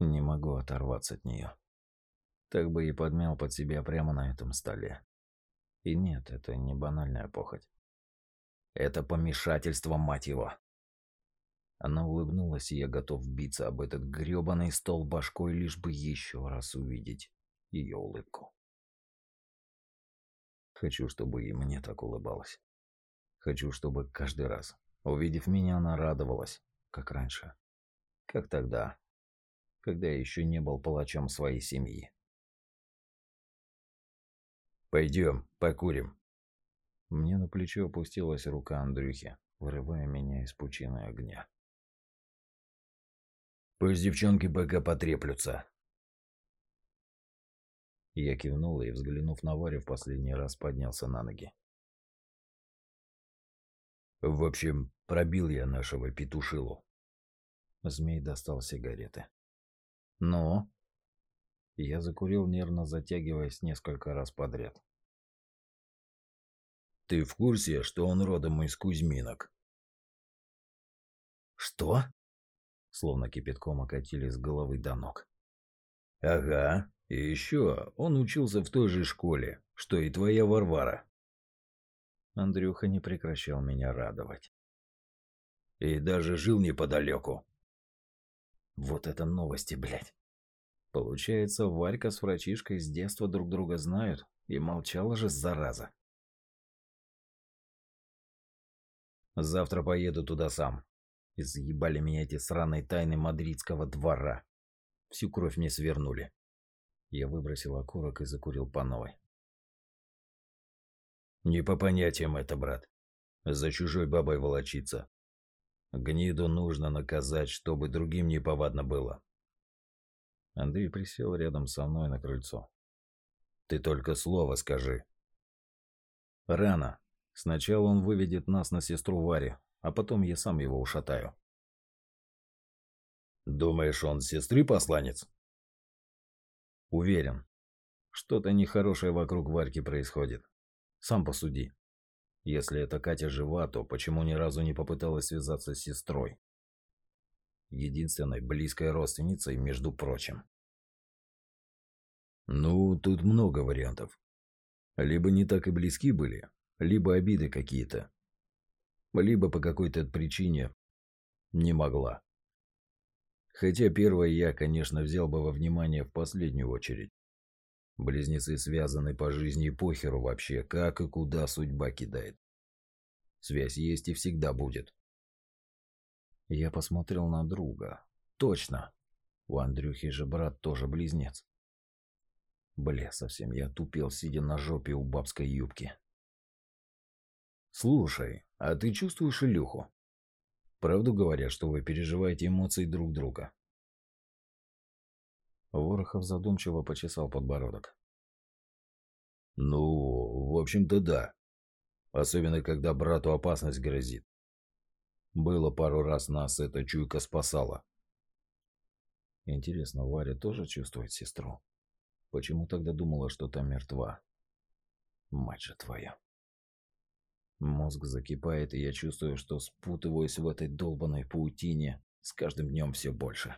Не могу оторваться от нее. Так бы и подмял под себя прямо на этом столе. И нет, это не банальная похоть. Это помешательство, мать его. Она улыбнулась, и я готов биться об этот грёбаный стол башкой, лишь бы еще раз увидеть ее улыбку. Хочу, чтобы и мне так улыбалась. Хочу, чтобы каждый раз, увидев меня, она радовалась, как раньше. Как тогда, когда я еще не был палачом своей семьи. Пойдем, покурим. Мне на плечо опустилась рука Андрюхи, вырывая меня из пучины огня. Пусть девчонки пока потреплются. Я кивнул и, взглянув на Варю, в последний раз поднялся на ноги. В общем, пробил я нашего петушилу. Змей достал сигареты. «Ну?» Я закурил, нервно затягиваясь несколько раз подряд. «Ты в курсе, что он родом из Кузьминок?» «Что?» Словно кипятком окатили с головы до ног. «Ага, и еще он учился в той же школе, что и твоя Варвара». Андрюха не прекращал меня радовать. «И даже жил неподалеку». Вот это новости, блядь. Получается, Варька с врачишкой с детства друг друга знают, и молчала же зараза. Завтра поеду туда сам. Заебали меня эти сраные тайны мадридского двора. Всю кровь мне свернули. Я выбросил окурок и закурил по новой. Не по понятиям это, брат. За чужой бабой волочиться. Гниду нужно наказать, чтобы другим не повадно было. Андрей присел рядом со мной на крыльцо. Ты только слово скажи. Рано. Сначала он выведет нас на сестру Варе, а потом я сам его ушатаю. Думаешь, он сестры посланец? Уверен. Что-то нехорошее вокруг Варьки происходит. Сам посуди. Если эта Катя жива, то почему ни разу не попыталась связаться с сестрой? Единственной близкой родственницей, между прочим. Ну, тут много вариантов. Либо не так и близки были, либо обиды какие-то либо по какой-то причине не могла. Хотя первое я, конечно, взял бы во внимание в последнюю очередь. Близнецы связаны по жизни и похеру вообще, как и куда судьба кидает. Связь есть и всегда будет. Я посмотрел на друга. Точно. У Андрюхи же брат тоже близнец. Бля, совсем я тупел, сидя на жопе у бабской юбки. Слушай, а ты чувствуешь Илюху? Правду говорят, что вы переживаете эмоции друг друга. Ворохов задумчиво почесал подбородок. Ну, в общем-то да. Особенно, когда брату опасность грозит. Было пару раз нас эта чуйка спасала. Интересно, Варя тоже чувствует сестру? Почему тогда думала, что та мертва? Мать же твоя. Мозг закипает, и я чувствую, что спутываюсь в этой долбанной паутине с каждым днем все больше.